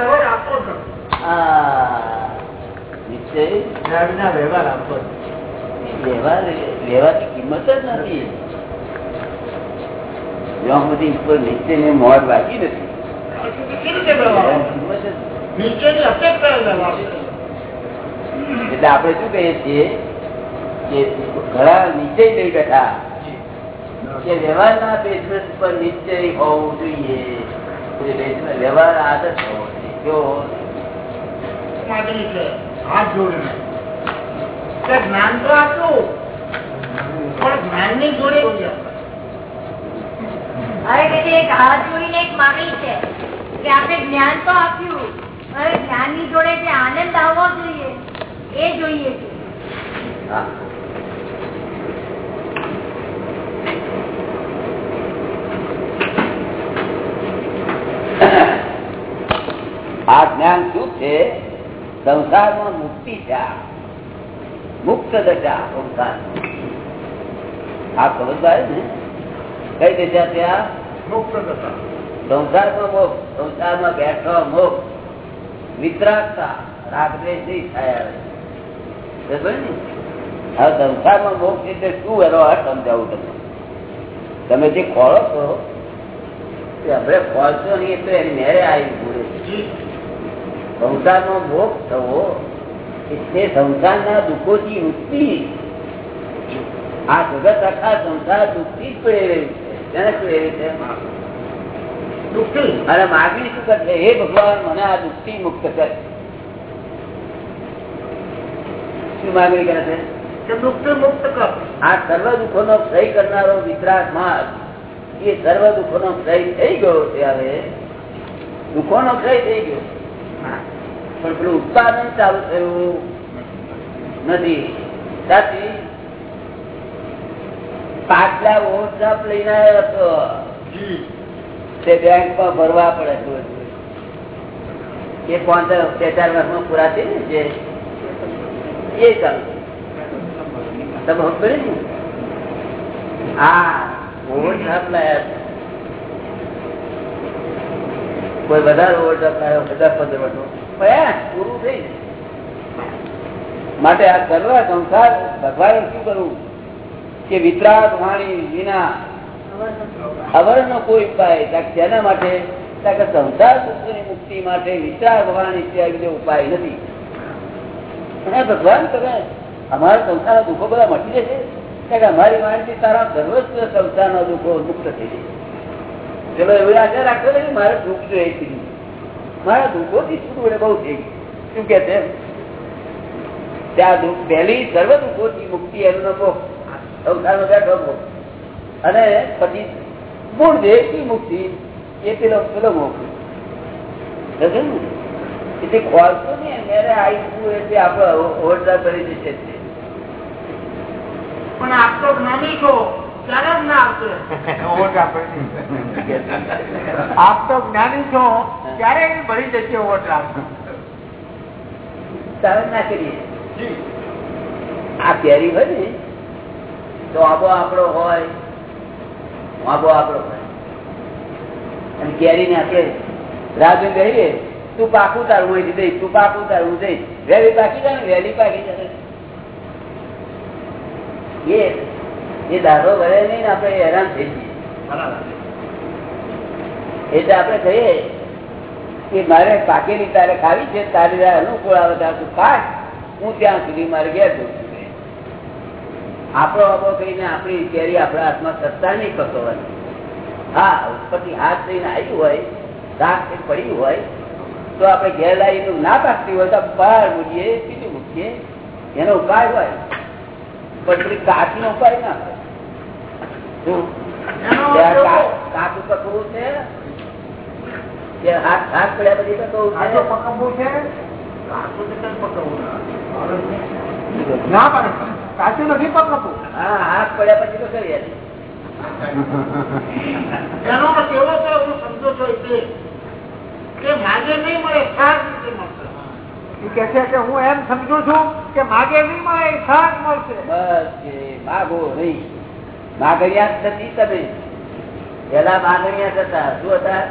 નિશ્ચય સુધી ઉપર બાકી નથી. એટલે આપણે શું કહીએ છીએ કે ઘણા નીચે થઈ બેઠા કે વ્યવહારના બેઝમેન્ટ પર નિશ્ચય હોવું જોઈએ. વ્યવહાર આદત હોવો જોઈએ? માગણી છે. હાથ જોડીને જ્ઞાન તો આપ્યું પણ જ્ઞાનની જોડે હવે કે એક હાથ જોડીને એક માગણી છે કે આપણે જ્ઞાન તો આપ્યું હવે જ્ઞાનની જોડે જે આનંદ આવવો જોઈએ એ જોઈએ છે હા આ જ્ઞાન શું છે? સંસારમાં મુક્તિ છે. મુક્ત દશા સંસાર. આ ખબર ને? કઈ દશા ત્યાં મુક્ત દશા. સંસારમાં મોક્ષ સંસારમાં બેઠો મોક્ષ. વિતરાગતા રાગદ્વેષ નહીં થયા હવે સંસારમાં મોક્ષ એટલે શું એનો અર્થ સમજાવું તમને? તમે જે ખોળો છો આપણે હવે ખોલશો નહીં એટલે એની મેરે આવી પૂરે સંસારનો ભોગ થવો એટલે સંસારના દુઃખોથી મુક્તિ. આ જગત આખા સંસાર દુઃખથી જ પ્રેરે છે. તેને છે અને માગણી શું કરશે હે ભગવાન મને આ દુઃખથી મુક્ત કરે. શું માગણી કરે છે? આ સર્વ દુઃખો નો ક્ષય કરનારો વિતરાગ માર્ગ એ સર્વ દુઃખો નો ક્ષય થઈ ગયો ત્યારે દુઃખો નો ક્ષય થઈ ગયો. પણ પેલું ઉત્પાદન ચાલુ થયું. નથી. સાચી પાટલા ઓવરડ્રાફ્ટ લઈને આવ્યો હતો. તે બેંકમાં ભરવા પડે એ પાંચ બે ચાર વર્ષમાં પૂરા થઈ ને જે. એ ચાલુ તમે પડી ને? હા ઓવરડ્રાફ્ટ લાયા છે. કોઈ વધારે ઓવરડ્રાફ્ટ લાવ્યો બધા પંદર એ માટે આ સર્વ સંસાર, ભગવાને શું કરવું? કે વિતરાગ વાણી વિના અવરનો કોઈ ઉપાય. તેના માટે? સંસાર દુઃખની મુક્તિ માટે વિતરાગ વાણી ત્યાં ઉપાય નથી. અને ભગવાન તમે, અમારા સંસારના દુઃખો બધા મટી જશે. કારણ કે અમારી વાણીથી તારા સર્વસ્વ સંસારના દુઃખો મુક્ત થઈ જશે. ચલો એવી આશા રાખો ને મારે દુઃખ જોઈએ છે દુઃખો થી એટલે બહુ થઈ શું કે છે ત્યાં દુઃખ પહેલી સર્વ દુઃખોથી મુક્તિ એનો મોક્ષ સંસારનો બેઠો અને પછી મૂળ દેહની મુક્તિ એ પેલો પેલો ને? એટલે ખોલતો ને મેરે આવીશું એટલે આપણે પણ આપ તો જ્ઞાની છો. ત્યારે આપ તો જ્ઞાની છો ત્યારે એ ભરી જશે ઓવરડ્રાફ્ટ. તરત ના કરીએ. આ કેરી હોય ને તો આબો આપણો હોય આબો આપણો હોય. અને કેરીને આપણે રાજુ કહીએ તું પાકું તારું હોય દઈ તું પાકું તારું દઈ. વહેલી પાકી જાય ને વહેલી પાકી જાય એ એ દાદો ભરે નહીં ને આપણે હેરાન થઈ જઈએ. એટલે આપણે કહીએ કે મારે પાકેલી તારે ખાવી છે તારી અનુકૂળ આવે ત્યાં તું કાઢ હું ત્યાં સુધી મારે ઘેર જઉં આપણો અબો કહીને આપણી કેરી આપણા હાથમાં સત્તા નહીં પકવવાની હા ઉપરથી હાથ થઈને આવ્યું હોય શાક પડી પડ્યું હોય તો આપણે ઘેર લાવીને ના પાકતી હોય તો બહાર મૂકીએ બીજું મૂકીએ. એનો ઉપાય હોય. પણ પેલી કાચનો ઉપાય ના કા- કાચું પકવવું છે. કે હાથ હાથ પડ્યા પછી પકવવું છે પકવવું છે? કાચું તો કેમ પકવવું ના. પડે. કાચું નથી પકવવું હા હાથ પડ્યા પછી તો કરીએ એનો અર્થ એવો હું સમજો છો એટલે કે માગે નહીં મળે સાત રીતે મળશે. કે છે કે હું એમ સમજુ છું કે માગે નહીં મળે સાત મળશે. બસ માગો નહીં. માગણિયા નથી તમે. પેલા માગણિયા હતા શું હતા?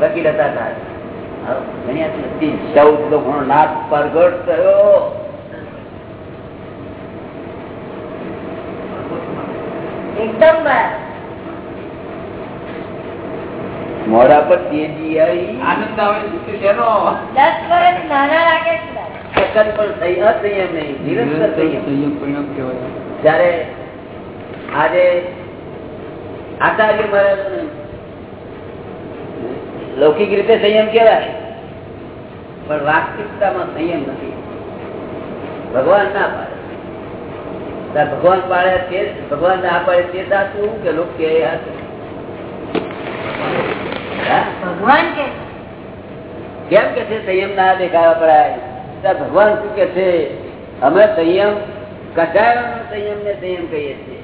વકીલ હતા તાર. ગણ્યા નથી ચૌદ લોકો નાથ પ્રગટ થયો. એકદમ મોડા પર તેજી આવી. આનંદ આવે છે શેનો? દસ વર્ષ નાના લાગે છે. અસંયમ નહીં નિરંતર સંયમ. જયારે આજે આચાર્ય મહારાજ લૌકિક રીતે સંયમ કેવાય પણ વાસ્તવિકતામાં સંયમ નથી. ભગવાન ના પાડે. તાર ભગવાન પાડે તે ભગવાન ના પાડે તે સાચું કે લોક કે એ સાચું? હા? ભગવાન કે કેમ કે છે સંયમ ના દેખાવા પડાય? ત્યાં ભગવાન શું કે છે? અમે સંયમ કટાયોના સંયમ ને સંયમ કહીએ છીએ.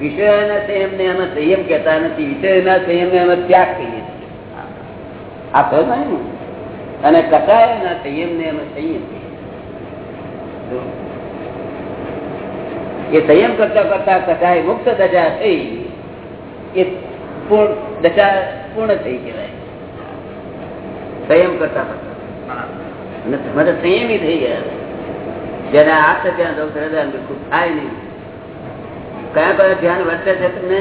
વિષયોના સંયમ ને અમે સંયમ કહેતા નથી. વિષયના સંયમ ને અમે ત્યાગ કહીએ છીએ. આ થયો ને. અને કટાયોના સંયમ ને અમે સંયમ એ સંયમ કરતા કરતા કટાય મુક્ત દશા થઈ. એ પૂર્ણ દશા પૂર્ણ થઈ કહેવાય. સંયમ કરતા કરતા. અને તમે તો સંયમી થઈ ગયા. જેને આ ત્યાં દઉં હૃદય થાય નહીં. કયા કયા ધ્યાન વર્તે છે તમને?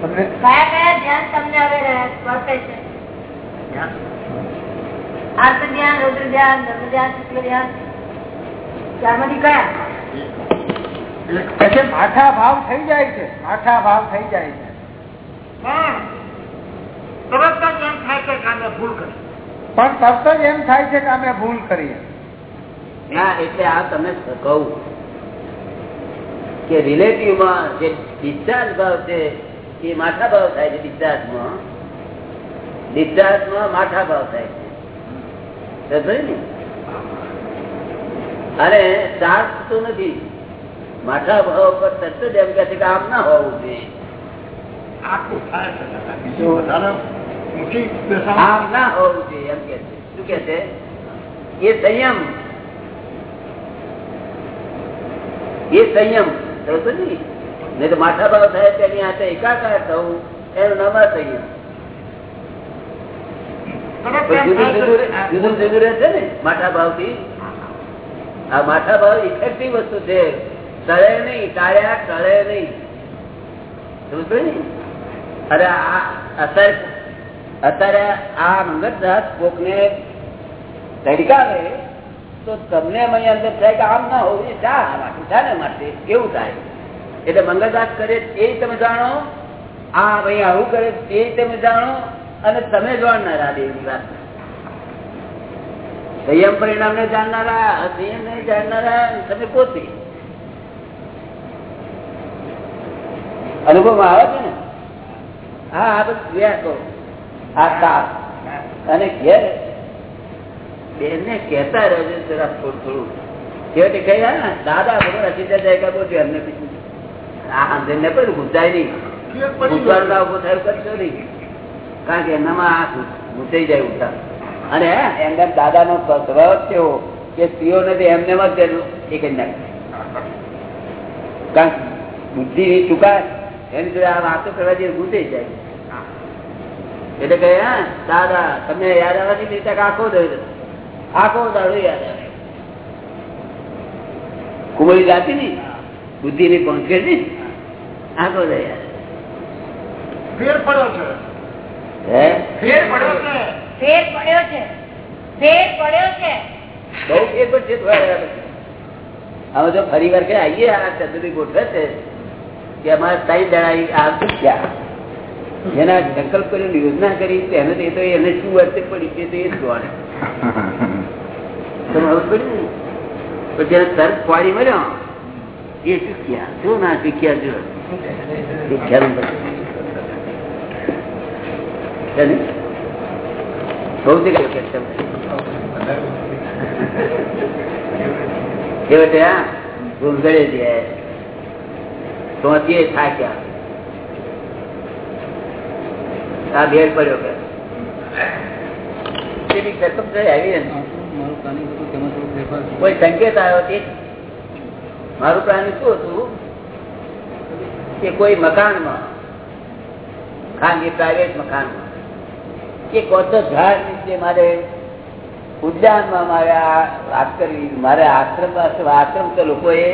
તમને? કયા કયા ધ્યાન તમને હવે વર્તે છે? આર્ત ધ્યાન? રૌદ્ર ધ્યાન ધર્મ ધ્યાન શુક્લ ધ્યાન ત્યારમાંથી કયા? કે માઠા ભાવ થઈ જાય છે. માઠા ભાવ થઈ જાય છે. તરત જ એમ થાય છે કે અમે ભૂલ કરી. પણ તરત જ એમ થાય છે કે અમે ભૂલ કરીએ. ના એટલે આ તમે કહું. કે રિલેટિવમાં જે ડિસ્ચાર્જ ભાવ છે એ માથા ભાવ થાય છે ડિસ્ચાર્જમાં ડિસ્ચાર્જમાં માથા ભાવ થાય છે. ને? અને ચાર્જ થતો નથી. માથા ભાવ પર તરત જ એમ કે છે કે આમ ના હોવું જોઈએ. આમ ના હોવું જોઈએ એમ કે છે. શું કે છે? એ સંયમ. એ સંયમ. નહીં તો માથા ભાવ થાય તેની હાથે એકાકાર થવું એનું નામ તરત જુદું જુદું રહે છે ને માથા ભાવથી આ માથા ભાવ ઇફેક્ટિવ વસ્તુ છે. ટળે નહીં ટાળ્યા ટળે નહીં. સમજો ને? અરે આ અત્યારે અત્યારે આ મંગળદાસ કોકને તડકાવે તો તમને અંદર થાય કે આમ ના હોવું શા માટે શાને થાય. એટલે મંગળદાસ કરે એ તમે જાણો, આ ભાઈ આવું કરે એ તમે જાણો, અને તમે જાણનારા દેવની વાત સંયમ પરિણામ ને જાણનારા સંયમ ને જાણનારા, તમે પોતે. અનુભવ આવે છે ને? હા, આ બધું કરો. આ કાપ અને ઘેર બેનને કહેતા રહેજો જરા થોડું થોડું. છેવટે કહ્યા ને દાદા બરોબર અચિતા જાય કે બોલ્યું એમને આ ને પણ ગુજાય નહીં. ઊભો થયો કરશો કારણ કે એનામાં આ જાય ઉઠા અને એમને દાદાનો સ્વભાવ કેવો કે સ્ત્રીઓને તો એમને જ એ કરી નાખે કારણ બુદ્ધિ ચુકાય એની જોડે આ વાતો કરવા જઈએ ગુજાઈ જાય. એટલે કહે દાદા તમને યાદ આવવાથી રીતે આખો દે આખો દાડો યાદ આવે. કુમળી જાતી ની બુદ્ધિ ની પંખે ની આખો યાદ ફેર પડ્યો છે. હે? ફેર પડ્યો છે. ફેર પડ્યો છે. ફેર પડ્યો છે. બહુ ફેર પડશે થોડા વાર પછી. હવે જો ફરી વાર કે આવીએ આ ચતુરી ગોઠવે છે કે અમારા સાઈ દડા આવતું ક્યાં જેના સંકલ્પ કર્યો યોજના કરી તેને તો એને શું વર્તે પડી છે તે જ જોવાને તમે ખબર પડી ને પણ જયારે તરત પાડી મળ્યો, એ શીખ્યા. શું ના શીખ્યા જો શીખ્યા છે ને? કે. આવી કોઈ સંકેત આવ્યો તે? મારું પ્લાનિંગ શું હતું? કે કોઈ મકાનમાં ખાનગી પ્રાઇવેટ મકાનમાં કે કોતો ઝાડ નીચે મારે ઉદ્યાનમાં મારે આ વાત કરવી મારે આશ્રમ આશ્રમ તો લોકોએ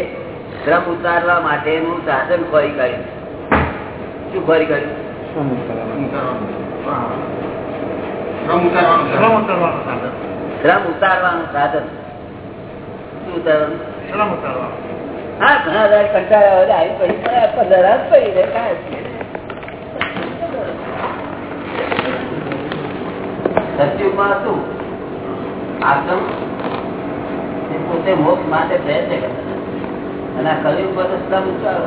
શ્રમ ઉતારવા માટેનું સાધન ખોરી કાઢ્યું. શું ખોરી કાઢ્યું? શ્રમ ઉતારવાનું. શ્રમ ઉતારવાનું સાધન. શું ઉતારવાનું? શ્રમ ઉતારવાનું. હા ઘણા હજાર કંટાળ્યા હોય આવી પડી પંદર હાથ પડી રહે સત્યુગમાં હતું આશ્રમ એ પોતે મોક્ષ માટે પ્રયત્ન કરતા અને આ કલયુગ પર શ્રમ ઉતારો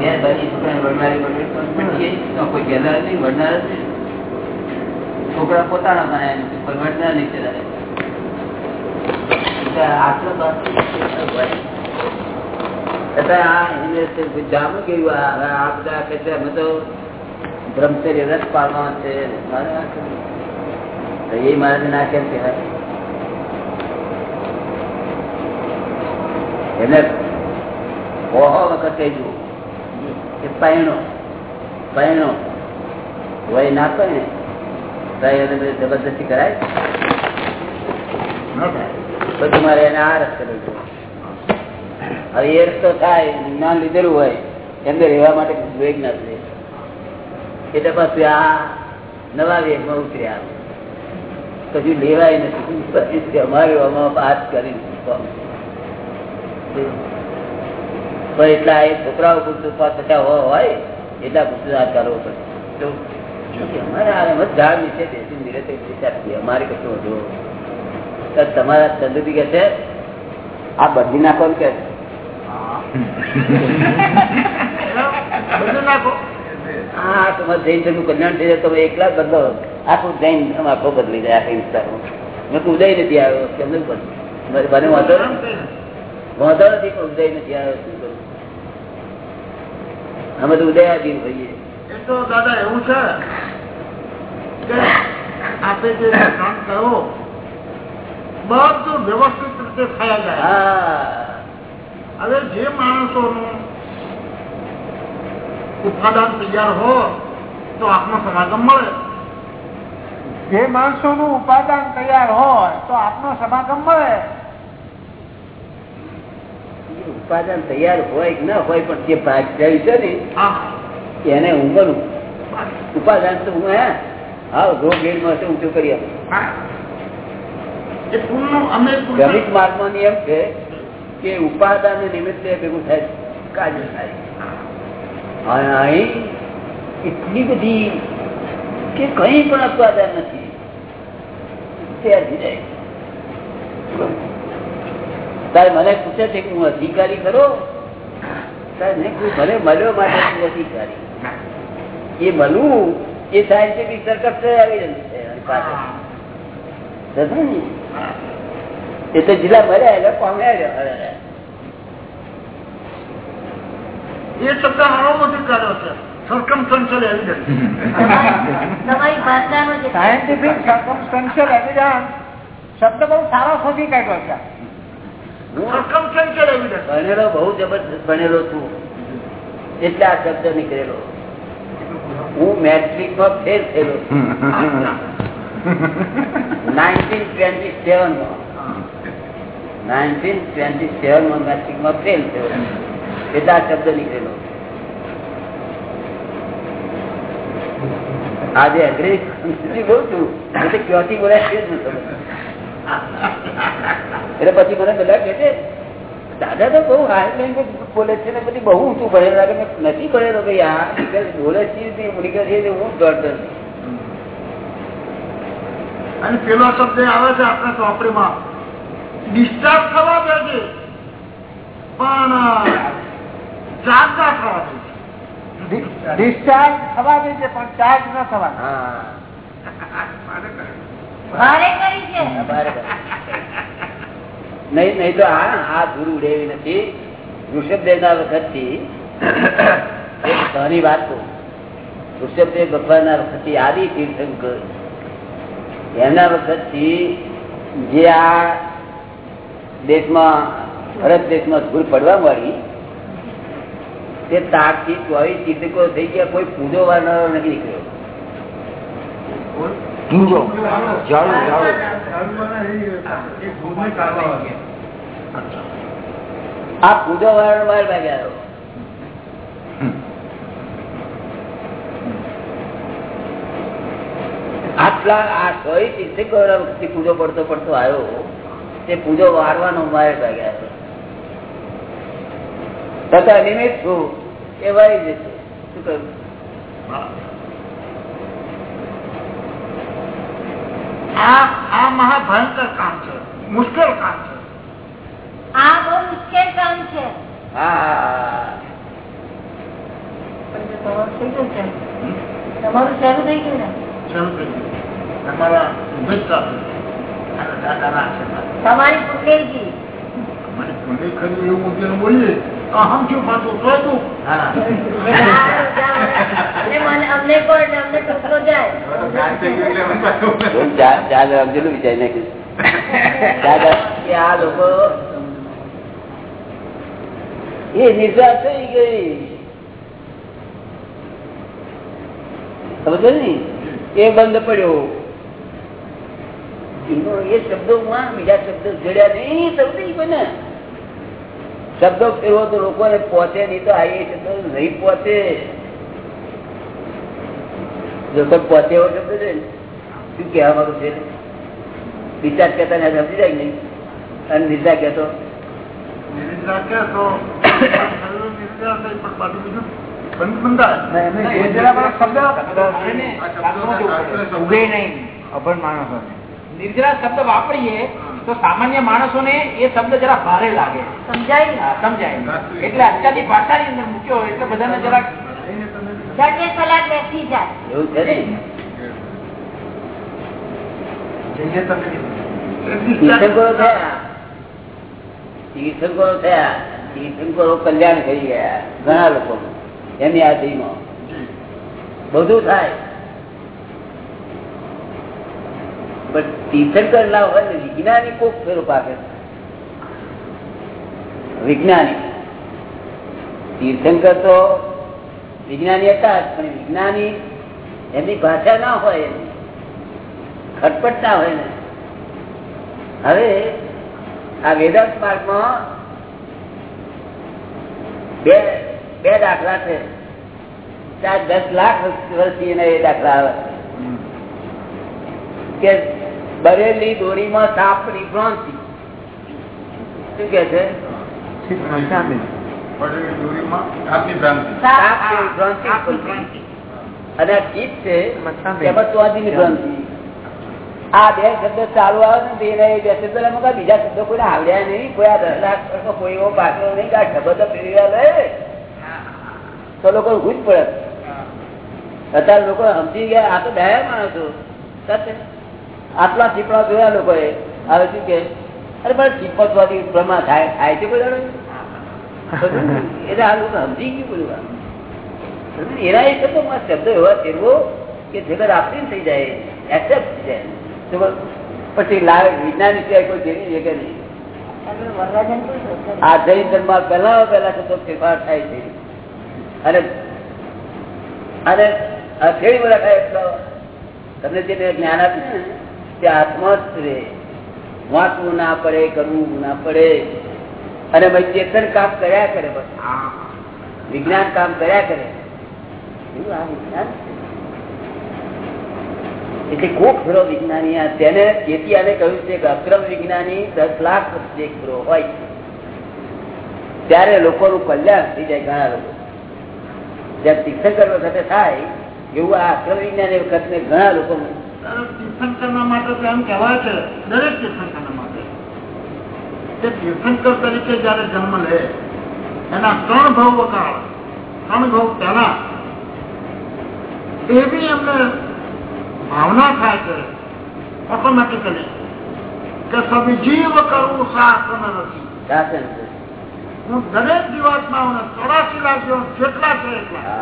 ઘેર બની વડનારી વડનારી કોઈ ગેલર નહીં વડનાર નહીં. છોકરા પોતાના કોઈ વડનાર નીચે રહે જામું કેવું આ બધા કે છે, અમે તો બ્રહ્મચર્ય રસ પાડવાનો છે. એ મારે ના કેમ કહેવાય? એને બહુ વખત કહેજો કે પૈણો પૈણો, વય ના બધી જબરદસ્તી કરાય? ન થાય. પછી મારે એને આ રસ્તે જવું હવે એ રસ્તો થાય, જ્ઞાન લીધેલું હોય એમને રહેવા માટે વેગ ના એટલે પછી આ નવા વેગમાં ઉતર્યા કશું લેવાય નથી. અમારે આમાં વાત કરી પણ એટલા એ છોકરાઓ પૂરતું ટકા હોય, એટલા પૂરતું કરવો પડે. અમારે આ ઝાડ નીચે બેસી નિરતે અમારે કશું તો તમારા ચંદ્રજી કે છે, આ બદલી નાખો કે ઉદય નથી આવ્યો અમે તો ઉદયાધીન હોઈએ. એ તો દાદા એવું છે કે આપે જે કામ કરો બધું વ્યવસ્થિત રીતે થયા જાય. હવે જે માણસોનું ઉત્પાદન તૈયાર હોય તો આત્મ સમાગમ મળે. જે માણસોનું ઉપાદાન તૈયાર હોય તો આપનો સમાગમ મળે. ઉપાદાન તૈયાર હોય કે ના હોય પણ જે ભાગ થયું છે ને એને હું કરું ઉપાદાન તો હું હે? હા રોગ ગેડમાં છે ઊંચું કરી આપું. ક્રમિક માર્ગમાં નિયમ છે કે ઉપાદાન નિમિત્તે ભેગું થાય કાર્ય થાય અને અહીં એટલી બધી કે કઈ પણ ઉપાદાન નથી. જાય તારે મને પૂછે છે કે હું અધિકારી ખરો? તારે મેં કહ્યું, ભલે મળ્યો માટે હું અધિકારી. એ મળવું એ સર્કસ આવી રહ્યું છે. એની પાછળ. સમજ્યો ને? એટલે જિલ્લા મળ્યા એટલે પામ્યા એ શબ્દ હારો મોટી કર્યો છે. સર્કમસ્ટન્શિયલ એવિડન્સ તમારી ભાષાનો છે સાયન્ટિફિક બહુ સારો શોધી કાઢ્યો છે. શબ્દ નીકળેલો. હું મેટ્રિકમાં ફેલ થયેલો છું. આજે અંગ્રેજી બોલું છું. એટલે ક્યોથી બોલાય છે એટલે પછી મને બધા કહે છે, દાદા તો બહુ હાર બોલે છે ને બધી બહુ ઊંચું ભણેલો લાગે નથી ભણેલો ભાઈ આ બોલે છે હું ડોક્ટર છું. અને પેલો શબ્દ આવે છે આપણા ચોપડીમાં. ડિસ્ચાર્જ થવા દે છે. પણ ચાર્જ ના થવા દે ડિસ્ચાર્જ થવા દે છે પણ ચાર્જ ના થવા હા. ભારે કરી છે. આ બરાબર. નહીં નહીં તો આ આ ધૂળ ઉડેવી નથી. ઋષભદેવ ના વખતથી એક ઘણી વાત કહું ઋષભદેવ ભગવાન ના વખતથી આદિ તીર્થંકર એમના વખતથી જે આ દેશમાં ભારત દેશમાં ધૂળ પડવા મળી તે તાકથી ચોવીસ તીર્થકો થઈ ગયા કોઈ પૂજો વાળનારો નથી નીકળ્યો. આ પૂજો વારંવાર ભાગ્યા. આટલા આ સોય તીર્થે ગૌરવ પૂજો પડતો પડતો આવ્યો. તે પૂજો વારવાનો મારે ભાગ્યા તથા નિમિત્ત છું એ વાઈ જશે શું કહ્યું? આ આ મહાભયંકર કામ છે. મુશ્કેલ કામ છે. આ બહુ મુશ્કેલ કામ છે. છે તમારું શરૂ થઈ ગયું ને? શરૂ થઈ દાદાના આશીર્વાદ. તમારી પુણ્યજી મને ખરી એવું બોલીએ? પાછું એ નિર્ધાર થઈ ગઈ. સમજો ને એ બંધ પડ્યો. એ શબ્દોમાં બીજા શબ્દો જોડ્યા નહીં સમજી બને. શબ્દો ફેરવો તો લોકોને પહોંચે નહીં તો આ એ શબ્દો નહીં પહોંચે. જો કોઈ પહોંચે એવો શબ્દ છે શું કહેવા માંગુ છે? ડિસ્ચાર્જ કહેતા ને સમજી જાય નહીં? અને નિર્જા કહેતો? નિર્જા કે તો શરીરનું નિર્જા થઈ પણ પાછું બીજું બંધ બંધાય ઉગે નહીં અભણ માણસો નિર્જરા શબ્દ વાપરીએ તો સામાન્ય માણસોને એ શબ્દ જરા ભારે લાગે સમજાય ને હા, સમજાય એટલે અત્યારની ભાષાની અંદર મૂક્યો એટલે બધાને જરાક જાતે કલાક બેસી જાય એવું છે? ને તીર્થંકરો થયા. તીર્થંકરો થયા. તીર્થંકરો કલ્યાણ કરી ગયા. ઘણા લોકો એમની હાથીમાં બધું થાય. પણ તીર્થંકર ના હોય ને વિજ્ઞાની કોક ફેરો પાકે. વિજ્ઞાની. તીર્થંકર તો વિજ્ઞાની હતા પણ વિજ્ઞાની એમની ભાષા ના હોય એની. ખટપટ ના હોય ને. હવે આ વેદાંત માર્ગમાં બે બે દાખલા છે. ચાર દસ લાખ વર્ષથી એને એ દાખલા આવે. કે બરેલી દોરીમાં સાપ ભ્રાંતિ શું કે છે? અને આ ચિત્ત છે એમાં ચોધીની ભ્રાંતિ આ બે શબ્દો ચાલુ આવે ને તો બે શબ્દો બીજા શબ્દો કોઈ આવડ્યા નહીં. કોઈ આ દસ લાખ કોઈ એવો પાછો નહીં કે આ શબ્દો ફેરવ્યા લે તો લોકો ગુજ પડે. અત્યારે લોકો સમજી ગયા આ તો દયા માણસો. આટલા ચીપડા જોયા લોકોએ. હવે શું કે? અરે પણ ચીપકવાથી પ્રમાણ થાય થાય છે કોઈ એટલે આ લોકો સમજી ગયું બધું એના એ શબ્દો શબ્દો એવા ફેરવો કે જગત આપણી થઈ જાય એક્સેપ્ટ થઈ જાય. પછી લાવે વિજ્ઞાન સિવાય કોઈ જેવી જગ્યા નહીં? આ જૈન ધર્મ પહેલા પહેલા થતો ફેરફાર થાય છે. અને અને બધા એટલો. તમને જે જ્ઞાન આપ્યું તે આત્મા રહે. વાંચવું ના પડે, કરવું ના પડે. અને ભાઈ ચેતન કામ કર્યા કરે બસ. વિજ્ઞાન કામ કર્યા કરે. વિજ્ઞાન એટલે કોક ખરો વિજ્ઞાની આ તેને તેથી આને કહ્યું છે કે અક્રમ વિજ્ઞાની દસ લાખ વર્ષે એક હોય, ત્યારે લોકોનું કલ્યાણ થઈ જાય ઘણા લોકો. જેમ તીર્થંકર વખતે થાય એવું આ અક્રમ વિજ્ઞાની વખત ઘણા લોકો તીર્થંકરના માટે તો એમ કહેવાય છે દરેક તીર્થંકર માટે તીર્થંકર તરીકે જયારે જન્મ લે એના ત્રણ ભાવ વકાળ ત્રણ ભાવ પહેલા એવી એમને ભાવના થાય છે ઓટોમેટિકલી કે સવિજીવ કરવું શાસન નથી શાસન છે. હું દરેક જીવાત્માઓને ચોરાસી લાખ જેટલા છે એટલા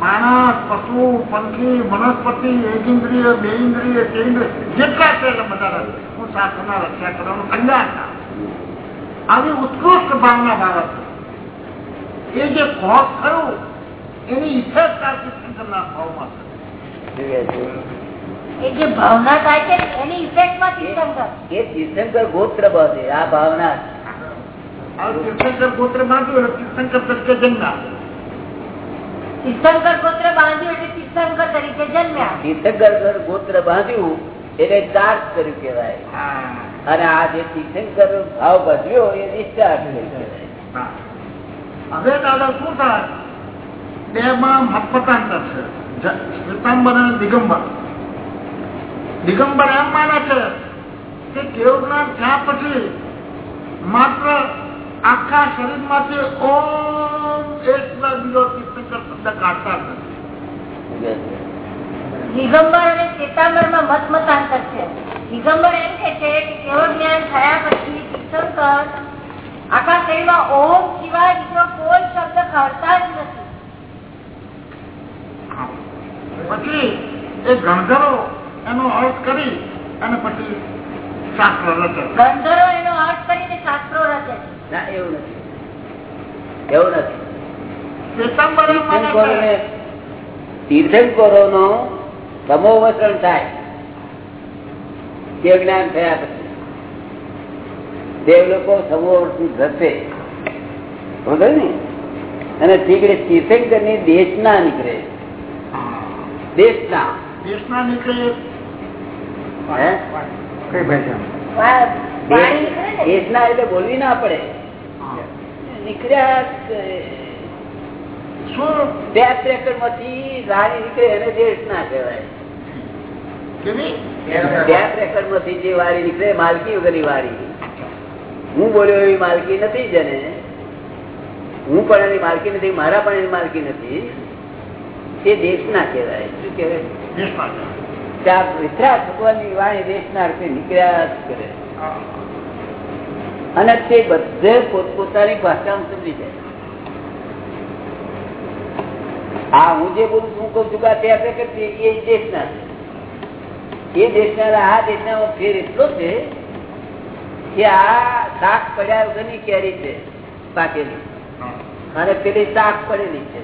માણસ પશુ પંખી વનસ્પતિ એક ઇન્દ્રિય બે ઇન્દ્રિય તે ઇન્દ્રિય જેટલા છે એટલે બધા હું શાસ્ત્રના રક્ષા કરવાનું કલ્યાણ. આવી ઉત્કૃષ્ટ ભાવના ભારત એ જે ખોફ થયું એની ઇફેક્ટ આ ના ભાવમાં? એ જે ભાવના થાય છે એની ઇફેક્ટમાં તીર્થંકર એ તીર્થંકર ગોત્ર બધે આ ભાવના તીર્થંકર ગોત્ર બાંધ્યું એટલે તીર્થંકર તરીકે જન્મ્યા. તીર્થંકર ગોત્ર બાંધ્યું એટલે તીર્થંકર તરીકે જન્મ્યા. તીર્થંકર ગોત્ર બાંધ્યું એટલે ચાર્જ કર્યું કેવાય અને આ જે તીર્થંકર ભાવ ભજવ્યો એ ડિસ્ચાર્જ કર્યું કહેવાય હવે દાદા શું થાય? બે માં મતપતાંતર છે. જ- શ્વેતાંબર અને દિગંબર. દિગંબર એમ માને છે કે કેવું જ્ઞાન થયા પછી માત્ર આખા શરીરમાંથી ઓમ એક ના બીજો તીર્થંકર શબ્દ કાઢતા નથી. દિગંબર અને શ્વેતાંબરમાં મત મતાંતર છે. દિગંબર એમ કે છે કે કેવો જ્ઞાન થયા પછી તીર્થંકર આખા શરીરમાં ઓમ સિવાય બીજો કોઈ શબ્દ કાઢતા જ નથી. પછી એ ગણધરો એનો અર્થ કરી અને પછી શાસ્ત્રો રચે. ગંધરો એનો અર્થ કરીને શાસ્ત્રો રચે છે. ના એવું નથી. એવું તીર્થંકરોને તીર્થંકરોનો સમોવસરણ થાય. તે જ્ઞાન થયા પછી. દેવ લોકો સમોવર્તી સમજાય ને? અને તીકડે તીર્થંકરની દેશના નીકળે. દેશના. દેશના નીકળે. ને એટલે બોલવી ના પડે. નીકળ્યા શું? ટેપ રેકર્ડમાંથી રાણી નીકળે એને દેશના કહેવાય. કેવી? રેકર્ડમાંથી જે વાળી નીકળે માલકી વગરની હું બોલ્યો એવી માલકી નથી જને. હું પણ એની માલકી નથી મારા પણ એની માલકી નથી. તે દેશના કહેવાય. શું કહેવાય? વિતરાગ ભગવાનની વાણી દેશના અર્થે નીકળ્યા જ કરે. અને તે બધે પોતપોતાની ભાષામાં સમજી જાય. આ હું જે બોલું છું કઉ છું કે આ ટેપ એ દેશના એ દેશના આ દેશના ફેર એટલો છે કે આ શાક પડ્યા વગરની કેરી છે, પાકેલી. અને પેલી શાક પડેલી છે.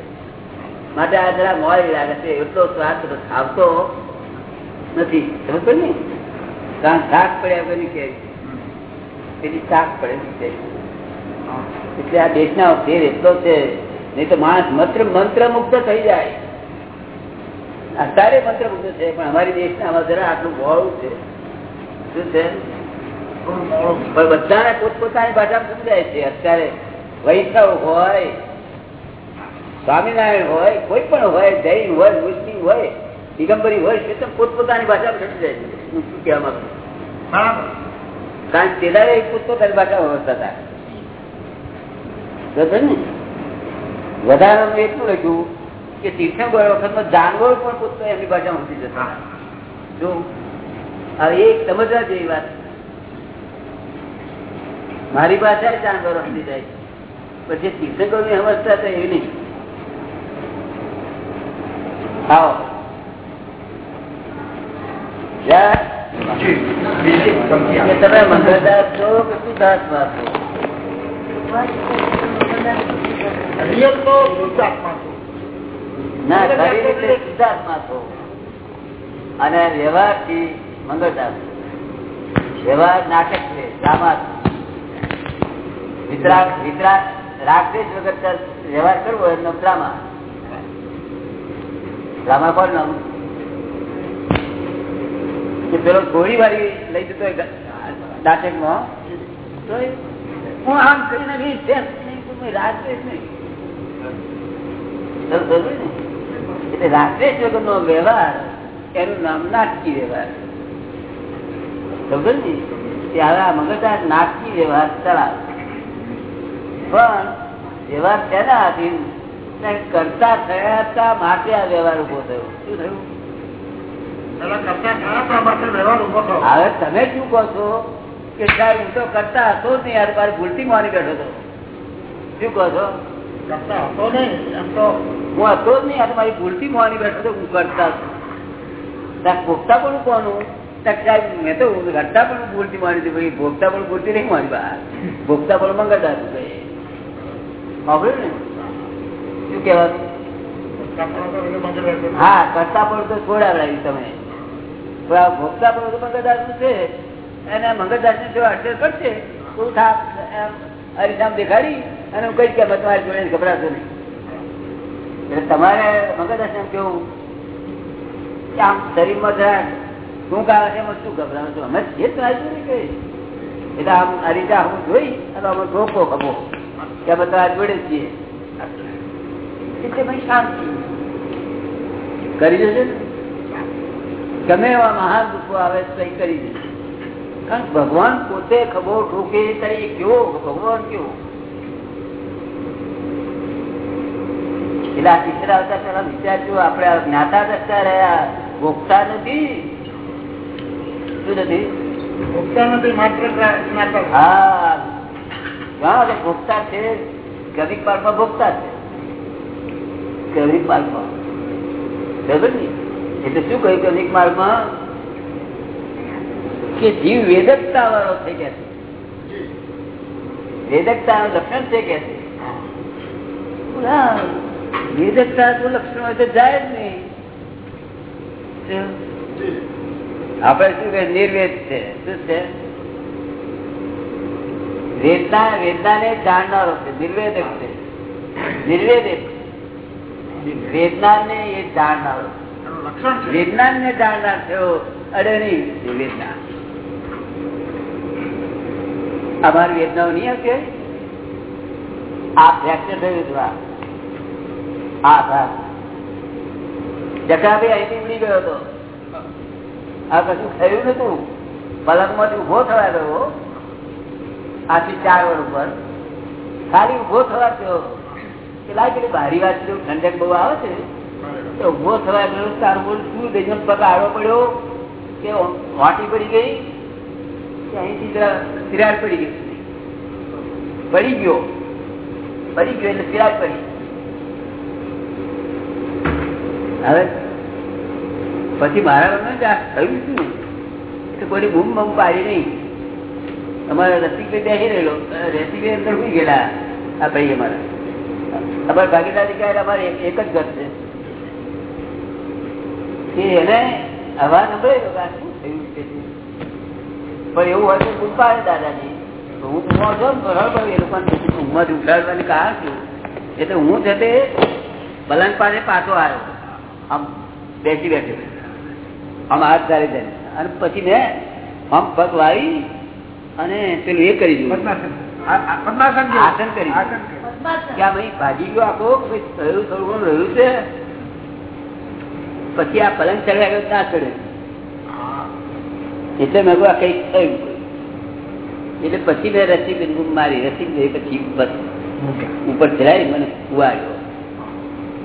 માટે આ જરા મોડી લાગે છે, એટલો સ્વાદ આવતો નથી. સમજ ને? કારણ શાક પડ્યા વગરની કેરી. પેલી ચાક પડેલી એટલે આ દેશના ફેર એટલો છે, નહીં તો માણસ મંત્ર મંત્ર મુક્ત થઈ જાય. અત્યારે મંત્ર મુક્ત છે, પણ અમારી દેશના જરા આટલું ગોળું છે. શું છે? બધાને પોતપોતાની ભાષામાં સમજાય છે. અત્યારે વૈષ્ણવ હોય, સ્વામિનારાયણ હોય, કોઈ પણ હોય, જૈન હોય, મુસ્લિમ હોય, દિગંબરી હોય તે પોતપોતાની ભાષામાં સમજાય છે. શું કહેવા માંગુ કારણ તેદારે પોતપોતાની ભાષામાં હોતા હતા ને? વધારાનું એટલું લખ્યું કે તીર્થંકર વખતમાં જાનવર પણ પોતે એમની ભાષામાં ઉઠી જતા જો હવે એક સમજવા જેવી વાત. મારી ભાષા જાનવર સમજી જાય છે. પછી તીર્થંકરો ની અવસ્થા તો એવી નહીં. આવો. જા. તમે અને વ્યવહારથી મંગળદાસ વ્યવહાર નાટક છે ડ્રામા. વિતરાગ વિતરાગ રાગદેશ વગર વ્યવહાર કરવો એમનો ડ્રામા ડ્રામા કોણ નામ કે પેલો ગોળી વાળી લઈ જતો દાંતેકમાં હું. આમ કરીને ને? એટલે રાત્રે જગત નો વ્યવહાર, એનું નામ નાટકી વ્યવહાર. સમજ કે આ મગજદાર નાટકી વ્યવહાર ચલાવે. પણ વ્યવહાર તેના આધીન કરતા થયા હતા માટે આ વ્યવહાર ઊભો થયો. શું થયું? હવે તમે શું કહો છો કે સાહેબ હું તો કરતા હતો જ નહીં યાર મારે ભૂલથી માની બેઠો હતો. શું કહો છો? કરતા હતો નહીં એમ તો હું હતો જ નહીં યાર મારી ભૂલતી માની બેઠો હતો હું કરતા હતો. ભોગતા પણ કોનું? મેં તો ઘટતા પણ ભૂલતી મારી હતી ભાઈ ભોગતા પણ ભૂલતી નહીં મારી બહાર ભોગતા પણ મંગળતા હતું ભાઈ. સાંભળ્યું ને? શું તો રહેતું. હા કરતા પણ તો છોડાવડાવી તમે. ભોગતા પણ બધું મંગળદાસનું છે અને મંગળદાસ ને જો અડચણ પડશે તું થાપ હરિધામ દેખાડી અને હું કઈ કે તમારી જોડે ગભરાશો નહીં. એટલે તમારે મંગળદાસ એમ કેવું કે આમ શરીરમાં જરા શું છે એમાં શું ગભરાવો છો? અમે જે તમારી નહીં કહીએ એટલે આમ આ રીતે હું જોઈ અને અમે રોકો ખબો કે અમે તમારા જોડે છીએ. એટલે ભાઈ શાંતિ. કરી દેશે ને. ગમે એવા મહાન દુઃખો આવે તો કરી દે. કારણ ભગવાન પોતે ખબર ઠોકે ત્યારે કેવો ભગવાન કેવો? એટલે આ ચિત્ર આવતા પેલા વિચારજો આપણે જ્ઞાતા કરતા રહ્યા ભોગતા નથી. શું નથી? ભોગતા નથી માત્ર. હા. ઘણા ભોગતા છે કવિક પાકમાં ભોગતા છે. કવિ પાકમાં બરાબર ને? એટલે શું કહ્યું કવિક માર્ગમાં? કે જીવ વેદકતા વાળો થઈ ગયા છે? વેદકતા નું લક્ષણ છે કે છે? ના, વેદકતા નું લક્ષણ હોય તો જાય જ નહીં. શું? આપણે શું કહે? નિર્વેદ છે. શું છે? વેદના વેદનાને જાણનારો છે. નિર્વેદક છે. નિર્વેદક વેદના ને એ જાણનારો એનું લક્ષણ છે. વિજ્ઞાન ને જાણનાર છે અરે છે વેદના અમારી વેદનાઓ નહીં હશે આ ફ્રેક્ચર થયું હતું આ. ભાગ. અહીંથી ઉડી ગયો હતો. આ કશું થયું નતું પલંગમાંથી ઊભો થવા ગયો આથી ચાર વર ઉપર. ખાલી ઊભો થવા ગયો કે લાગે ભારી વાત ઠંડક બહુ આવે છે. ઊભો થવા ગયો, તારું બોલ શું દઈને પગ આડો પડ્યો કે વાટી પડી ગઈ કે અહીંથી તિરાડ પડી ગઈ? પડી ગયો. પડી ગયો એટલે તિરાડ પડી. હવે પછી મારા થયું શું કે કોઈ બૂમ બમ પાડી નહીં. અમારા રસિકભાઈ બેસી રહેલો. રસિકભાઈ અંદર ઉઈ ગયેલા આ ભાઈ અમારા. અમારે ભાગીદારી કહે અમારે એક જ ઘર છે. એને અવાજ થયું પણ એવું હોય તો દાદાજી? હું ઊંઘમાં છું બરાબર એ લોકોને કહા છું એટલે હું છે તે પલંગ પાસે પાછો આવ્યો. આમ બેસી બેઠો આમ હાથ ધારી જાય અને પછી મેં આમ પગ વાવી અને પેલું એ કરી દીધું. આસન કરી. કે ભાઈ ભાજી ગયો આખો થયું થોડું ઘણું રહ્યું છે પછી આ પલંગ ચડ્યા ગયો ના ચડે. હા. એટલે મેં આ કંઈક થયું એટલે પછી મેં રસી બિંદુ મારી રસી ગઈ પછી બસ. ઉપર ચડાવી મને કુવાડ્યો.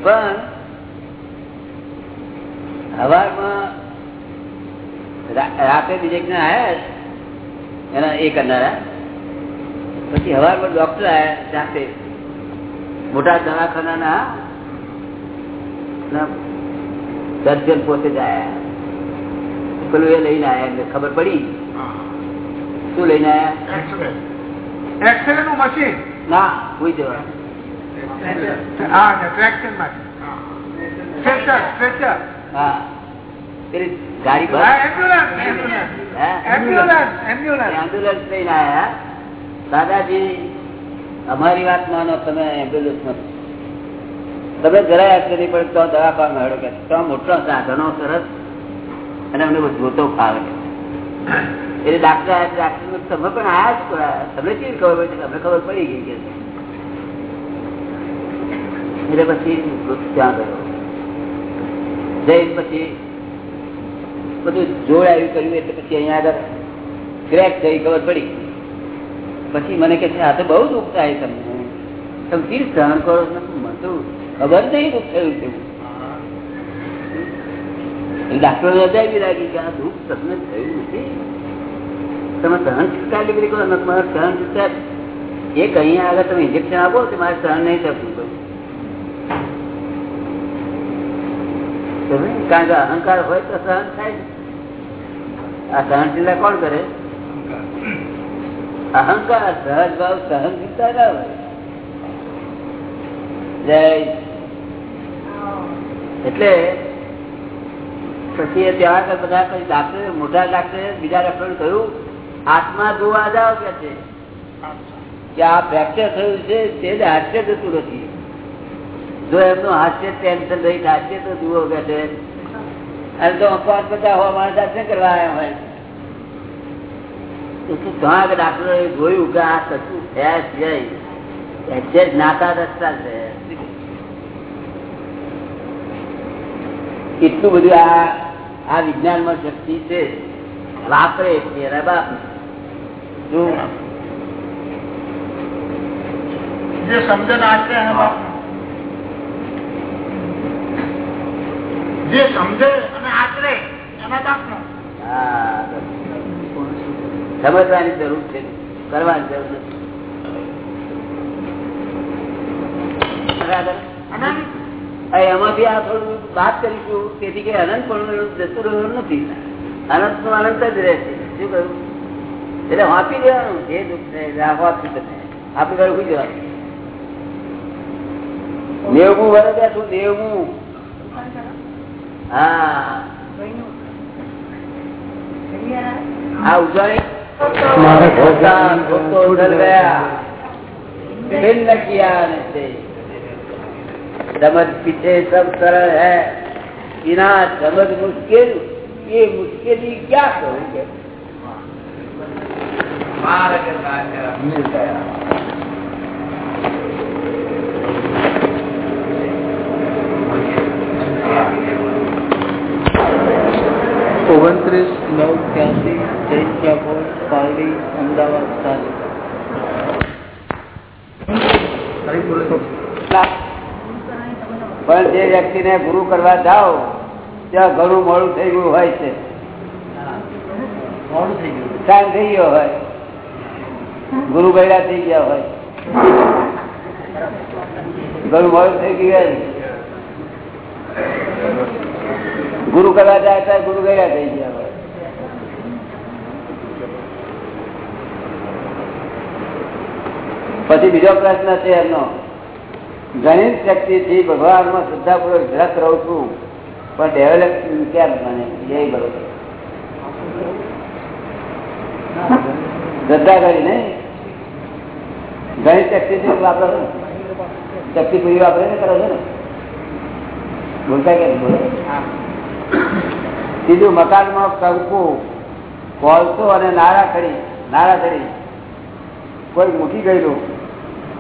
પણ હવારમાં રા- રાતે બીજે આયા એના એ કરનારા. પછી હવારમાં ડોક્ટર આવ્યા જાતે. મોટા દવાખાનાના. સર્જન પોતે જ આયા પેલું એ લઈને આયા એમને ખબર પડી? હા. શું લઈને એક્સરે. એક્સરે નું મશીન ના કોઈ જવા દાદાજી અમારી વાત માનો તમે એમ્બ્યુલન્સમાં તમે જરાય આશ્ચર્ય પણ તો દવાખાના હેડો કે મોટો સાધનો સરસ, અને અમને મજબૂતો ફાવે. એટલે ડાક્ટર ડાક્ટર તમે પણ આયા જ તમને કેવી ખબર પડી? તમને ખબર પડી ગઈ કે એટલે પછી ત્યાં ગયો? જઈ પછી બધું જોડાયું કર્યું, એટલે પછી અહીંયા આગળ ક્રેક થઈ ખબર પડી. પછી મને કે છે, આ તો બહુ દુઃખ થાય તમને. તમે તીર્થ સહન કરો છો? મને તો ખબર નહીં દુઃખ થયું તેવું ડાક્ટર ને અજાયબી લાગી કે આ દુઃખ તમને થયું નથી તમે સહન શક્તિ લીધી કરો તમારે સહન શક્તિ એક અહીંયા આગળ તમે ઇન્જેક્શન આપો તો મારે સહન નહીં થતું કહ્યું. તમે? કારણ કે અહંકાર હોય તો સહન થાય ને. આ સહનશીલતા કોણ કરે અહંકાર સહજ ભાવ સહનશીલતા ના હોય જય એટલે પછી ત્યાં બધા પછી ડાક્ટર મોટા ડાક્ટરે બીજા ડોક્ટરે કહ્યું, આત્મા જોવા જાઓ કે છે? કે આ ફ્રેક્ચર થયું છે, તે જ હાસ્ય જતું નથી. જો એમનું હાસ્ય ટેન્શન રહી હાસ્ય તો જુઓ કે છે. અને તો અપવાદ બધા હોવા માણસ હાસ્ય કરવા આવ્યા હોય? ઘણા ત્યાં જોયું કે આ સિવાય એક્ઝેક્ટ નાતા રસ્તા છે. એટલું બધું આ આ વિજ્ઞાનમાં શક્તિ છે. વાપરે છે બાપ. જો જે સમજણ ને આચરે જે સમજે અને આચરે એના બાપનું. હા, સમજવાની જરૂર છે. કરવાની જરૂર નથી. બરાબર? એમાંથી આ થોડું વાત કરીશું. તેથી કે અનંત પણ જતું રહ્યું નથી. અનંતનું અનંત જ રહેશે શું કહ્યું? એટલે વાંચી દેવાનું જે દુઃખ છે વાંચી તમે આપણે ઘરે શું જવાનું નેવું વર્ષ શું નેવું. હા. આ ઉજવણી होता तो उधर गया भिन्न किया से समझ पीछे सब सरल है बिना समझ मुश्किल ये मुश्किली क्या करोगे मिल गया ઓગણત્રીસ નવ ત્યાંસી જૈત્યાપુર પારડી અમદાવાદ તાલુકા પણ જે વ્યક્તિને ગુરુ કરવા જાઓ ત્યાં ઘણું મોડું થઈ ગયું હોય છે. ટાઈમ થઈ ગયો. હોય. ગુરુ ગયેલા થઈ ગયા હોય. ઘણું મોડું થઈ ગયું ગુરુ કરવા જાય ત્યારે ગુરુ ગયા થઈ ગયા હોય. પછી બીજો પ્રશ્ન છે એમનો. ગણિત શક્તિથી ભગવાનમાં શ્રદ્ધાપૂર્વક રસ રહું છું, પણ ડેવલપ ક્યાં મને? એ બરોબર. શ્રદ્ધા કરી નહીં. ગણિત શક્તિથી વાપરો છો? શક્તિ પૂરી વાપરે ને કરો છો ને? બોલતા કે સીધું મકાનમાં કંકુ કોલસો અને નારા ખડી નારા ખડી કોઈ મૂકી ગયેલું.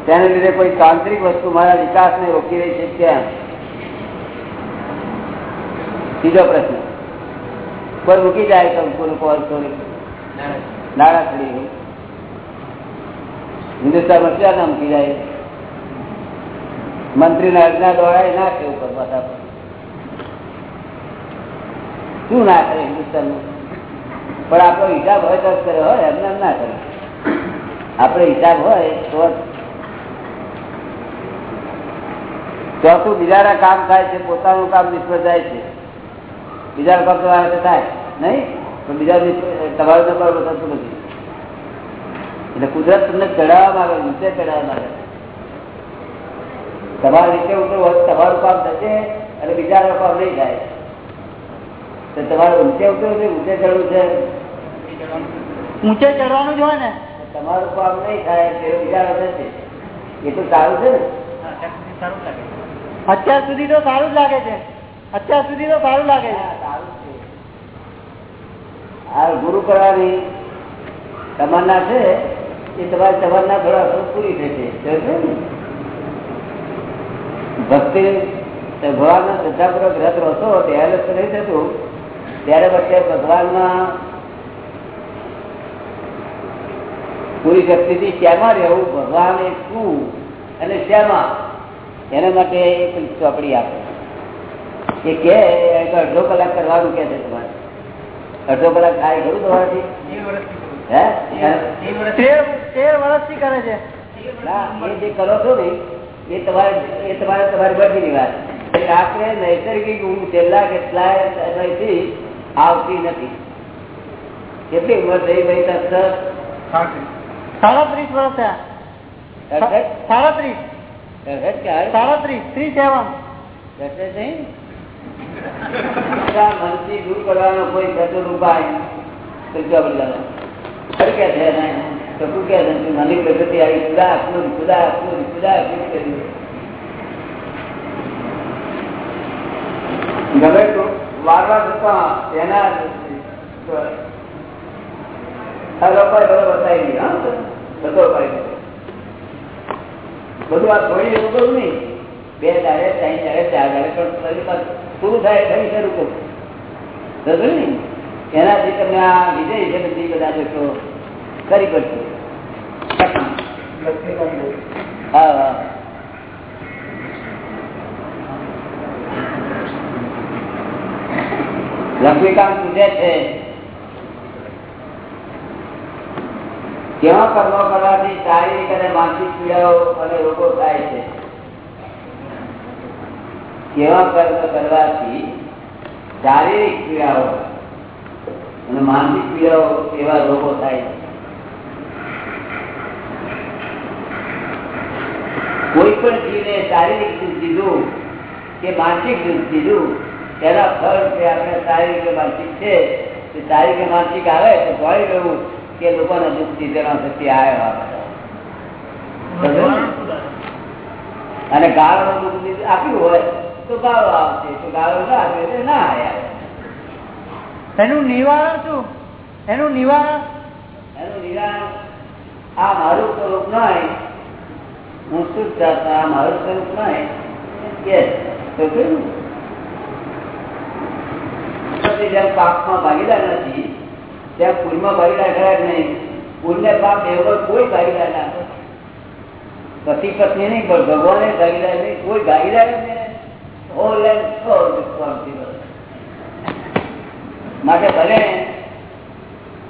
તેને લીધે કોઈ તાંત્રિક વસ્તુ મારા વિકાસને રોકી રહી છે કેમ? બીજો પ્રશ્ન. કોઈ મૂકી જાય કંકુ કોલસો નાળા ખડી હિન્દુસ્તાનમાં ક્યાં ના મૂકી જાય. મંત્રીના અજ્ઞા દોડાય ના કેવું કરવા પાછા શું ના કરે હિન્દુસ્તાનનું પણ આપણો હિસાબ હોય તો કરે, હોય એમને એમ ના કરે. આપણે હિસાબ હોય તો જ. ચોથું બીજાના કામ થાય છે પોતાનું કામ નિષ્ફળ જાય છે. બીજાનું કામ તમારે થાય. નહીં? પણ બીજા તમારું તો કામ થતું નથી. એટલે કુદરત તમને ચડાવવા માંગે નીચે ચડાવવા માંગે. તમારે નીચે ઉતરવું તમારું કામ થશે અને બીજાનું કામ નહીં થાય. તો તમારે ઊંચે ઉતરવું છે ઊંચે ચડવું છે? ઊંચે ચડવાનું જ હોય ને. તમારું કામ નહીં થાય તે બીજાનો થશે. એ તો સારું છે ને? અત્યાર સુધી તો સારું જ લાગે છે. અત્યાર સુધી તો સારું લાગે છે. ગુરુ કરવાની તમન્ના છે એ તમારી તમન્ના થોડા પૂરી થશે? ભક્તિ ભગવાનના શ્રદ્ધાપૂર્વક રથ રહેતો ત્યારે નહીં થતું. ત્યારે વચ્ચે ભગવાનમાં પૂરી શક્તિથી શ્યામાં રહેવું? ભગવાન એ શું? અને શ્યામાં? એના માટે એક ચોપડી આપે. કે કે અડધો કલાક કરવાનું કે છે તમારે. અડધો કલાક થાય ખરું તમારાથી? હે? તેર તેર વર્ષથી કરે છે. ના એ જે કરો છો ને એ તમારે એ તમારે તમારી બધી વાત. રાત્રે નૈસર્ગિક ઊંઘ છેલ્લા કેટલાય સમયથી આવતી નથી. કેટલી ઉંમર થઈ ભાઈ સાડત્રીસ. વર્ષ? સાડત્રીસ? સાડત્રીસ થ્રી સેવન મનથી દૂર કરવાનો કોઈ સચોટ ઉપાય? ક્યાં બદલાવો? ખરું કે છે ને તો શું કે છે? મની પ્રગતિ આવી ખુદા આપવું ખુદા આપવું ખુદા આપવું કર્યું ગમે તો વારવા જતા એના બતાવી દીધો હા બધો દીધો. બધું આ થોડી એવું કરું નહીં. બે દાડે ત્રણ દાડે ચાર દાડે પણ પૂરું થાય ફરી શરૂ કરું સમજ્યું ને એનાથી તમે આ વિજય છે બધી બધા દેશો કરી પડશે. હા હા. લક્ષ્મીકાંત પૂછે છે કેવા કર્મ કરવાથી શારીરિક અને માનસિક પીડાઓ અને રોગો થાય છે. કેવા કર્મ કરવાથી શારીરિક પીડાઓ અને માનસિક પીડાઓ એવા રોગો થાય છે. કોઈ પણ જીવને શારીરિક દુઃખ દીધું કે માનસિક દુઃખ દીધું તેના ફળ આપણે શારીરિક માનસિક છે શારીરિક માનસિક આવે તો ભય ગયું કે લોકોને દુઃખ દીધેલા થતી આવ્યો અને ગાળો દુઃખ આપ્યું હોય તો ગાળો આવશે. તો ગાળો ના આપ્યો એટલે ના આવ્યા એનું નિવારણ શું? એનું નિવારણ? એનું નિવારણ આ મારું સ્વરૂપ નહીં. હું શું આ મારું સ્વરૂપ નહીં. કે તો પછી જેમ પાપમાં ભાગીદાર નથી. તેમ પુણ્યમાં ભાગીદાર ખરા જ નહીં. પુણ્ય પાપ એવો કોઈ ભાગીદાર ના પતિ પત્ની નહીં પણ ભગવાને ભાગીદાર નહીં. કોઈ ભાગીદાર જ નહીં. All and all responsible. માટે ભલે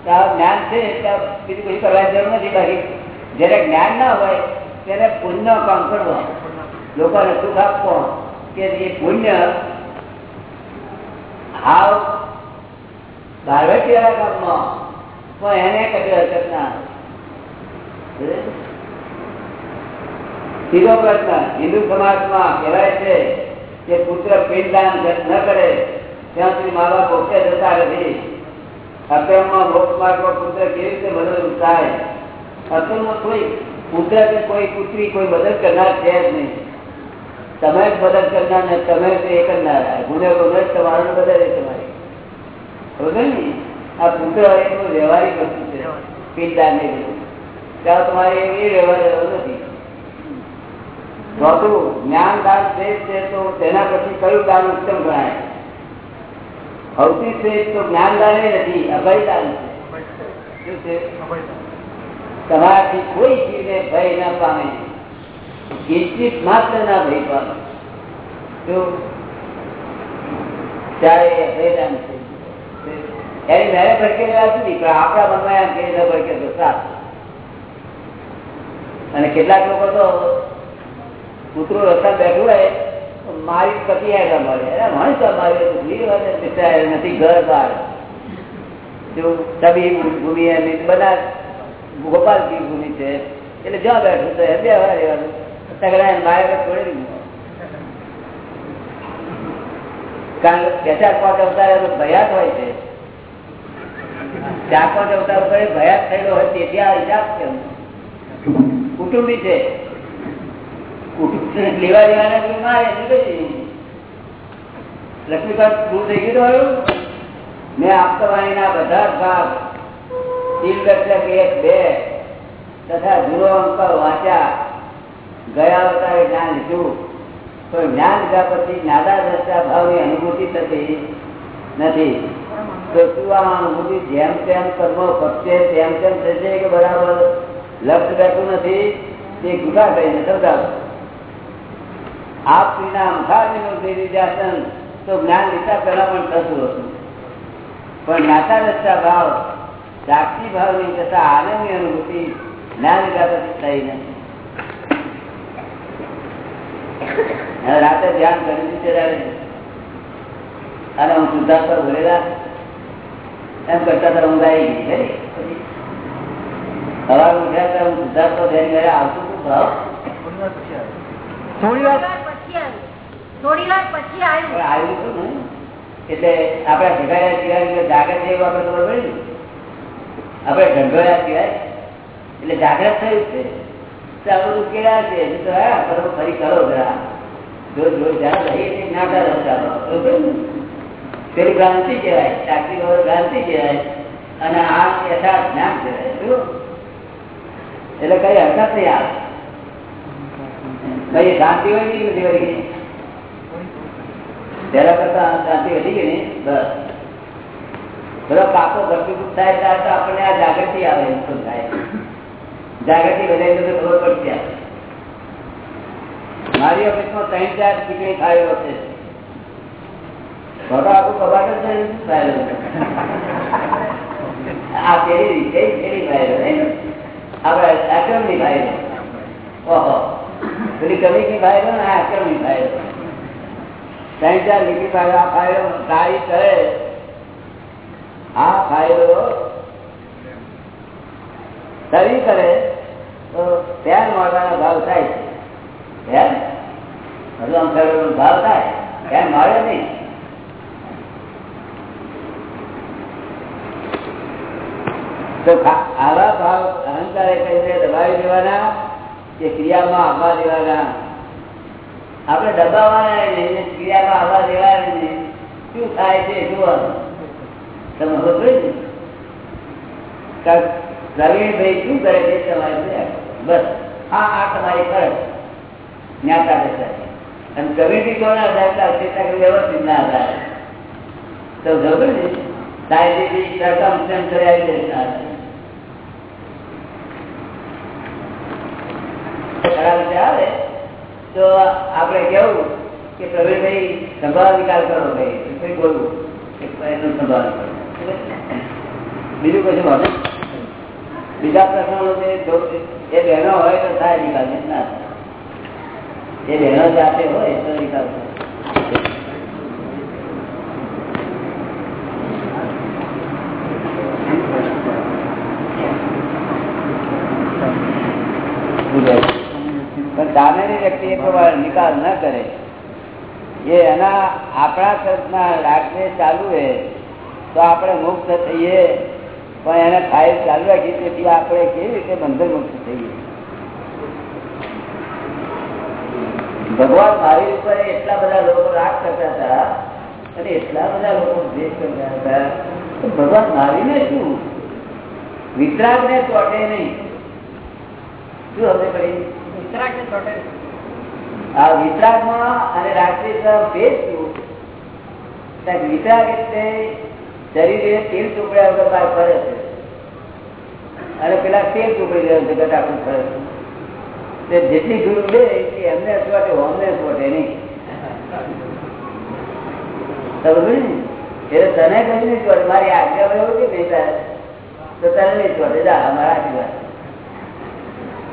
ત્યાં જ્ઞાન છે, ત્યાં બીજું કઈ કરવાની જરૂર નથી બાકી. જયારે જ્ઞાન ના હોય, ત્યારે પુણ્ય કામ કરવો. લોકોને સુખ આપવો. કે એ પુણ્ય હાવ ભારતીય કામમાં પણ એને કહેવાય છે કે પુત્ર પિંડદાન ન કરે, ત્યાં સુધી મા બાપ મોક્ષે જતા નથી. અક્રમમાં મોક્ષ માર્ગમાં પુત્ર કેવી રીતે મદદ થાય? અસલમાં કોઈ પુત્ર કે કોઈ પુત્રી કોઈ મદદ કરનાર છે જ નહીં. તમે જ મદદ કરનાર ને તમે જ એ કરનાર. ગુનેગો ગુને બધા તમારું તમારી. આ પુત્ર એટલું વ્યવહારિક વસ્તુ છે? પિંડદાન ને બધું ત્યાં તમારે એ વ્યવહાર રહેવો નથી. ચોથું જ્ઞાન દાન શ્રેષ્ઠ છે તો તેના પછી કયું દાન ઉત્તમ ગણાય? સૌથી શ્રેષ્ઠ તો જ્ઞાન દાન એ નથી, અભય દાન છે. શું છે? તમારાથી કોઈ જીવને ભય ના પામે. કિંચિત માત્ર ના ભય પામે. શું ત્યારે એ અભયદાન છે. એની મેરે રહ્યા સુધી, પણ આપણા મનમાં એમ કે ન ભડકે તો સારું. અને કેટલાક લોકો તો કૂતરું રસ્તા બેઠું હોય મારી પતિ આવ્યા મળે અરે મણિત મારી નથી, ઘર બહાર તબી ભૂમિ એની બધા ગોપાલજી ભૂમિ છે. એટલે જ્યાં બેઠું તો બે વાર રહેવાનું. તગડા મારે છોડી દીધું. કારણ કે ચાર ભયાત હોય છે. પાંચ અવતાર ઉપર ભયાત થયેલો હોય તેથી આ હિસાબ છે. કુટુંબી છે. લેવા દેવાના મારે લક્ષ્મીકાંત શું થઈ ગયું હતું મેં આપતવાણીના બધા ભાગ શીલદર્શક એક, બે, તથા જુઓ અંક વાંચ્યા. ગયા અવતારે જ્ઞાન લીધું. તો જ્ઞાન લીધા પછી નાદા દ્રષ્ટા ભાવની અનુભૂતિ થતી નથી. અનુભૂતિ જેમ તેમ કર્મો પક્ષે તેમ તેમ થશે કે બરાબર? લક્ષ બેઠું નથી, તે ગુના થઈને સમજાવો વિના અમથાની તો જ્ઞાન લીધા પહેલા પણ થતું હતું પણ નાતા રસ્તા ભાવ, સાક્ષી ભાવની તથા આનંદની અનુભૂતિ જ્ઞાન લીધા પછી થઈ નથી. રાતે ધ્યાન કરી દીધે અને હું સુધાર પર ભરેલા એમ કરતા તો ઊંઘ આવી ગઈ સવાર ઉઠ્યા હતા હું સુધારતો થઈને ઘરે આવતું હતું ભાવ. થોડી વાર આવ્યું. થોડી વાર પછી આવ્યું. આવ્યું હતું ને એટલે આપણા ભેગાયા સિવાય જાગૃત છે એવું આપણે ખબર પડી ને આપણે ઢંઢોળ્યા સિવાય. એટલે જાગૃત થયું છે. તો આ બધું કેળા છે. હજુ તો હા કરો ફરી કરો જરા. જો જો જરા રહીએ નાટા રસ્તા બરોબર ને? પેલી ભ્રાંતિ કહેવાય, સાક્ષી વગર ભ્રાંતિ કહેવાય, અને આ યથાર્થ જ્ઞાન કહેવાય. શું? એટલે કઈ હરકત નહીં આવે. કઈ શાંતિ હોય કે નથી વળી પેલા કરતા શાંતિ વધી ગઈ ને, બસ. બધો પાકો ઘટતું થાય ત્યારે તો આપણને આ જાગૃતિ આવે તો થાય. જાગૃતિ વધે તો ખબર પડશે મારી ઓફિસમાં ત્રણ ચાર ચીકણી ફાઇલો છે ફોટો આખું કબાટ જ છે ને ફાઇલો આ પેલી કઈ પેલી ફાઇલો આપણે આક્રમની ફાઇલો ઓહો પેલી કમિકની ફાઇલો ને આ આક્રમની ફાઇલો ત્રણ ચાર લીટી ફાઇલો આ ફાઇલો તારીખ કરે આ ફાઇલો તરી કરે તો ત્યાં મળવાનો ભાવ થાય છે ધ્યાન હજુ આમ કરવાનો ભાવ થાય ધ્યાન મળે નહીં તો આવા ભાવ અહંકારે કહીને દબાવી દેવાના કે ક્રિયામાં આવવા દેવાના? આપણે દબાવવાના નહીં ક્રિયામાં આવવા દેવાના શું થાય છે જોવાનું તમે ખબર પ્રવીણભાઈ શું કરે છે? તમારે બસ, હા, આ તમારી ફરજ. જ્ઞાતા દેતા અને પ્રવીણભાઈ કોના આધાર ચેતા વ્યવસ્થિત ના આધાર તો ખબર ને સાહેબ કર્યા રીતે ખરાબ વિચાર આવે તો આપણે કેવું કે પ્રવીણભાઈ સંભાળ નિકાલ કરો ભાઈ. કંઈ બોલવું. એનો સંભાળ કરો. બીજું કશું વાંધો બીજા પ્રશ્નો એ બહેનો હોય તો થાય નિકાલ ના એ બહેનો જાતે હોય તો નિકાલ થાય? પણ સામેની વ્યક્તિ નિકાલ ન કરે. એ એના આપણા ખર્ચના રાગને ચાલુ રહે, તો આપણે મુક્ત થઈએ. પણ એને ફાઇલ ચાલુ રાખી, તેથી આપણે કેવી રીતે બંધન મુક્ત થઈએ? ભગવાન મારી ઉપર એટલા બધા લોકો રાગ કરતા હતા અને એટલા બધા લોકો દ્વેષ કરતા હતા. તો ભગવાન મારીને શું? વિતરાગ ને ચોટે નહીં. શું હવે પડી આ વિતરાગમાં અને રાત્રિ એટલે શરીરે તેલ ચોપડ્યા વગર બહાર ફરે છે. અને પેલા તેલ ચોપડી ગયો છે ગટાકું ફરે છે. જેટલી ગુરુ લે કે એમને છોટે અમને છોટે નહીં. સમજ તને કહ્યું મારી આજ્ઞા એવું કે નહીં તારે તો તને નહીં છોટે જા અમારા આશીર્વાદ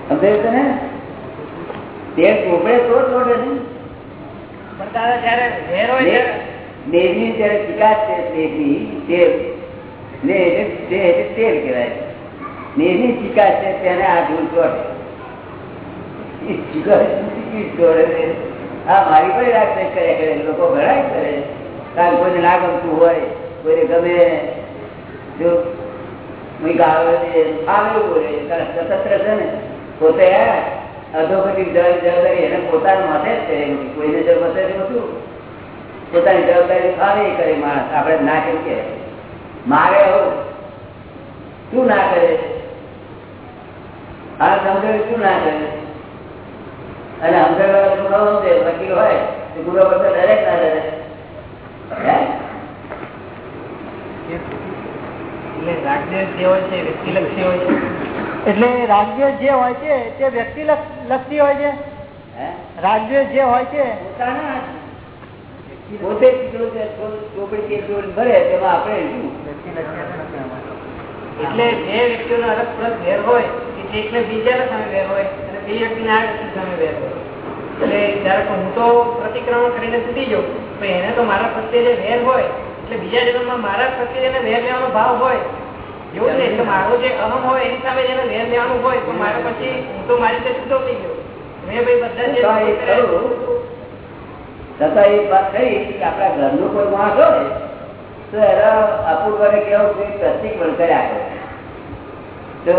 સમજાયું તને? તેલ ચોપડે તો નહીં પણ દાદા જયારે દેહની છે તેલ. ને એટલે તેલ કહેવાય. દેહની ચિકાસ છે તેને આ ધૂળ છે. આ મારી પણ રાખ કરે કરે લોકો ઘણા કરે. કારણ કોઈને ના ગમતું હોય કોઈને ગમે. જો ગાળો એવું બોલે. સતત છે ને પોતે અધોગતિ જવાબદારી એને પોતાના માથે જ છે કોઈને જવાબદારી મતે પોતાની જવાબદારી ફાવે કરે માણસ. આપણે ના કેમ કે? મારે આવું શું ના કરે. આ સમજાવી શું ના કરે. અને સમજણ ગુનો સમજે, વકીલ હોય, તો ગુનો કરતા દરેક ના દરે. એટલે રાગદેશ જેવો છે વ્યક્તિલક્ષી હોય છે એટલે રાજ્ય જે હોય છે તે વ્યક્તિ લક્ષી હોય છે? રાજ્ય જે હોય છે? પોતે ચોપડી ભરે તેમાં આપણે એટલે બે વ્યક્તિઓનો અલગ અલગ વેર હોય એટલે બીજા બીજાના સામે વેર હોય અને બે વ્યક્તિને આ વ્યક્તિ સામે વેર હોય. એટલે જયારે હું તો પ્રતિક્રમણ કરીને સુધી જાઉં પણ એને તો મારા પ્રત્યે જે વેર હોય એટલે બીજા જન્મમાં મારા પ્રત્યે જેને વેર લેવાનો ભાવ હોય એવું નહીં કે મારો જે અહમ હોય એની સામે જેને વેર લેવાનું હોય તો મારે પછી તો મારી રીતે છૂટો થઈ ગયો? મેં ભાઈ બધા જે છતાં એક વાત કરી કે આપણા ઘરનું કોઈ માણસ હોય તો એના અપૂર્વને કેવું છે પ્રતિક વળતર્યા કરે તો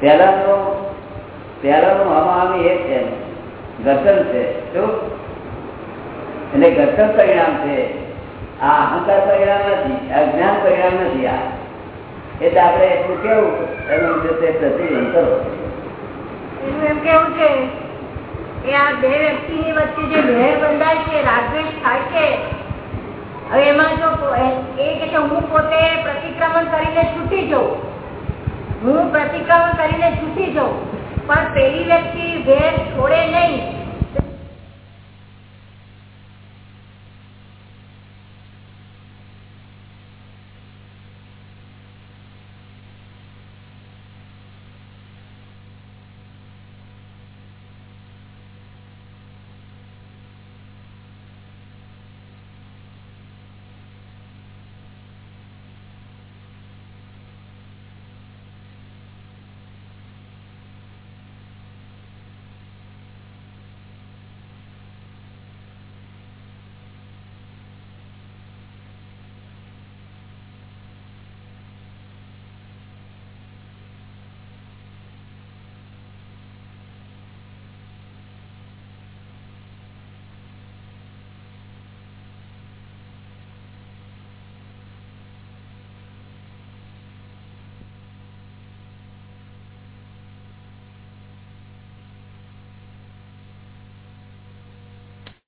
પહેલાનો પહેલાનું હમામી એ છે ઘર્ષણ છે. શું એટલે ઘર્ષણ પરિણામ છે. આ અહંકાર પરિણામ નથી આ જ્ઞાન પરિણામ નથી આ. એટલે આપણે એટલું કેવું એનું તે પ્રતિબંધ કરો. એમ કેવું છે? કે આ બે વ્યક્તિની વચ્ચે જે ભેર બંધાય છે, રાગદ્વેષ થાય છે, હવે એમાં જો એ કે હું પોતે પ્રતિક્રમણ કરીને છૂટી જઉં. હું પ્રતિક્રમણ કરીને છૂટી જઉં. પણ પેલી વ્યક્તિ ભેર છોડે નહીં.